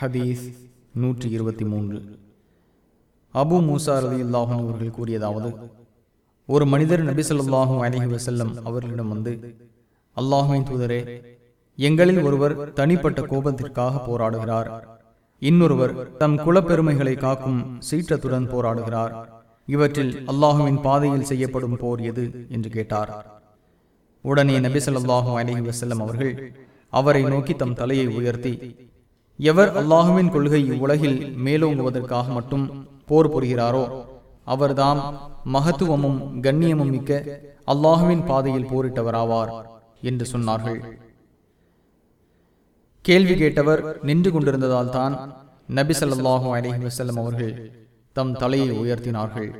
ஹதீஸ் நூற்றி இருபத்தி மூன்று. அபு மூசா ரதி அல்லாஹன் அவர்கள் கூறியதாவது ஒரு மனிதர் நபி சொல்லாஹும் அலஹி வசல்லம் அவர்களிடம் வந்து அல்லாஹுவின் தூதரே எங்களில் ஒருவர் தனிப்பட்ட கோபத்திற்காக போராடுகிறார். இன்னொருவர் தம் குலப்பெருமைகளை காக்கும் சீற்றத்துடன் போராடுகிறார். இவற்றில் அல்லாஹுவின் பாதையில் செய்யப்படும் போர் எது? என்று கேட்டார். உடனே நபி சொல்லாஹும் அலஹி வசல்லம் அவர்கள் அவரை நோக்கி தம் தலையை உயர்த்தி எவர் அல்லாஹுவின் கொள்கை இவ்வுலகில் மேலோங்குவதற்காக மட்டும் போர் புரிகிறாரோ அவர்தாம் மகத்துவமும் கண்ணியமும் மிக்க அல்லாஹுவின் பாதையில் போரிட்டவராவார் என்று சொன்னார்கள். கேள்வி கேட்டவர் நின்று கொண்டிருந்ததால் தான் நபி சல்லாஹூ அலைஹி வஸல்லம் அவர்கள் தம் தலையை உயர்த்தினார்கள்.